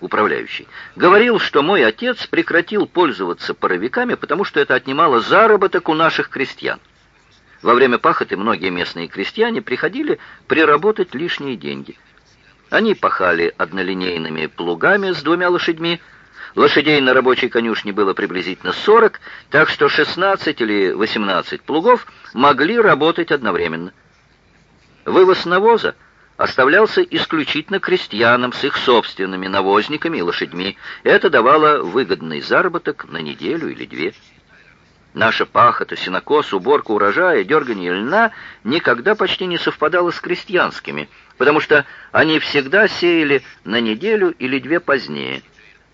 управляющий, говорил, что мой отец прекратил пользоваться паровиками, потому что это отнимало заработок у наших крестьян. Во время пахоты многие местные крестьяне приходили приработать лишние деньги. Они пахали однолинейными плугами с двумя лошадьми. Лошадей на рабочей конюшне было приблизительно 40, так что 16 или 18 плугов могли работать одновременно. Вывоз навоза оставлялся исключительно крестьянам с их собственными навозниками и лошадьми. Это давало выгодный заработок на неделю или две. Наша пахота, сенокос, уборка урожая, дергание льна никогда почти не совпадала с крестьянскими, потому что они всегда сеяли на неделю или две позднее.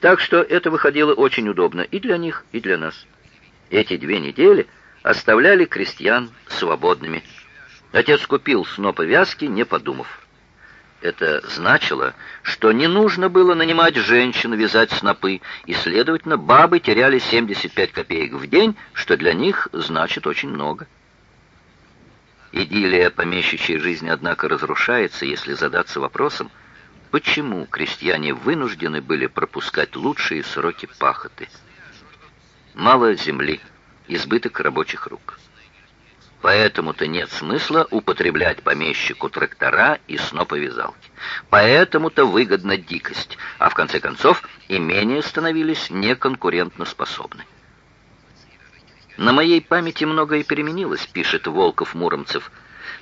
Так что это выходило очень удобно и для них, и для нас. Эти две недели оставляли крестьян свободными. Отец купил снопы вязки, не подумав. Это значило, что не нужно было нанимать женщин вязать снопы, и, следовательно, бабы теряли 75 копеек в день, что для них значит очень много. Идиллия помещичьей жизни, однако, разрушается, если задаться вопросом, почему крестьяне вынуждены были пропускать лучшие сроки пахоты. Мало земли, избыток рабочих рук. Поэтому-то нет смысла употреблять помещику трактора и сноповязалки. Поэтому-то выгодна дикость, а в конце концов имения становились неконкурентноспособны. На моей памяти многое переменилось, пишет Волков-Муромцев.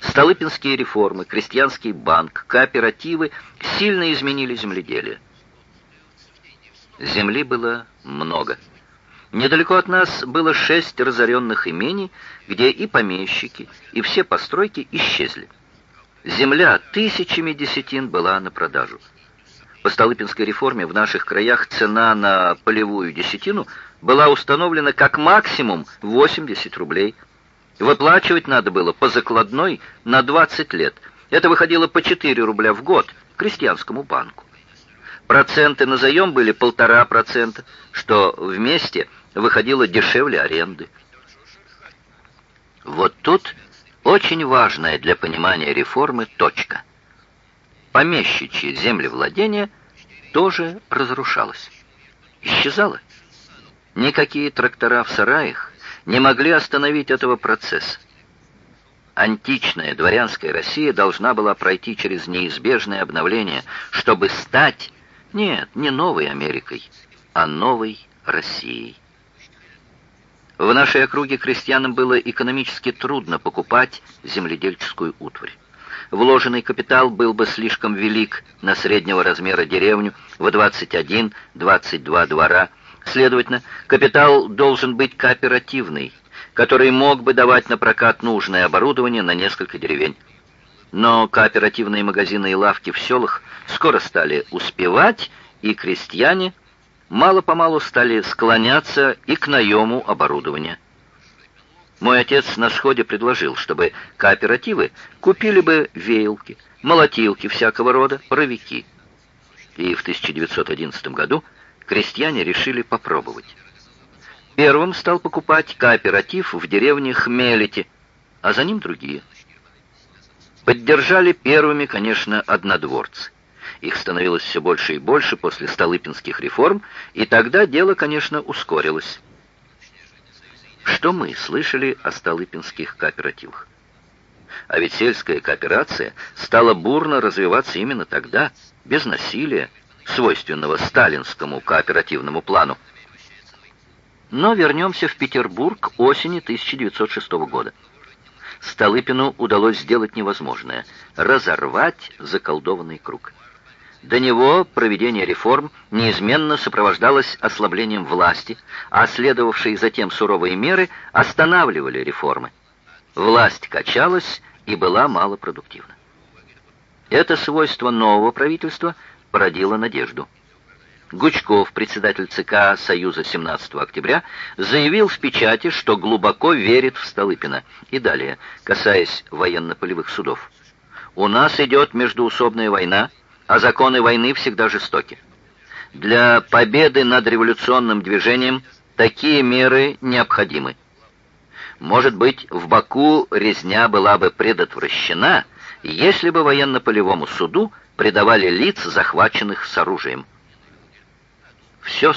Столыпинские реформы, крестьянский банк, кооперативы сильно изменили земледелие. Земли было много. Недалеко от нас было шесть разоренных имений, где и помещики, и все постройки исчезли. Земля тысячами десятин была на продажу. По Столыпинской реформе в наших краях цена на полевую десятину была установлена как максимум 80 рублей. Выплачивать надо было по закладной на 20 лет. Это выходило по 4 рубля в год крестьянскому банку. Проценты на заем были полтора процента, что вместе – выходило дешевле аренды. Вот тут очень важная для понимания реформы точка. Помещичье землевладение тоже разрушалось. Исчезало. Никакие трактора в сараях не могли остановить этого процесса. Античная дворянская Россия должна была пройти через неизбежное обновление, чтобы стать, нет, не новой Америкой, а новой Россией. В нашей округе крестьянам было экономически трудно покупать земледельческую утварь. Вложенный капитал был бы слишком велик на среднего размера деревню в 21-22 двора. Следовательно, капитал должен быть кооперативный, который мог бы давать на прокат нужное оборудование на несколько деревень. Но кооперативные магазины и лавки в селах скоро стали успевать, и крестьяне мало-помалу стали склоняться и к наему оборудования. Мой отец на сходе предложил, чтобы кооперативы купили бы веялки, молотилки всякого рода, паровики. И в 1911 году крестьяне решили попробовать. Первым стал покупать кооператив в деревне Хмелите, а за ним другие. Поддержали первыми, конечно, однодворцы. Их становилось все больше и больше после Столыпинских реформ, и тогда дело, конечно, ускорилось. Что мы слышали о Столыпинских кооперативах? А ведь сельская кооперация стала бурно развиваться именно тогда, без насилия, свойственного сталинскому кооперативному плану. Но вернемся в Петербург осени 1906 года. Столыпину удалось сделать невозможное – разорвать заколдованный круг. До него проведение реформ неизменно сопровождалось ослаблением власти, а следовавшие затем суровые меры останавливали реформы. Власть качалась и была малопродуктивна. Это свойство нового правительства породило надежду. Гучков, председатель ЦК Союза 17 октября, заявил в печати, что глубоко верит в Столыпина. И далее, касаясь военно-полевых судов. «У нас идет междуусобная война, а законы войны всегда жестоки. Для победы над революционным движением такие меры необходимы. Может быть, в Баку резня была бы предотвращена, если бы военно-полевому суду предавали лиц, захваченных с оружием. Все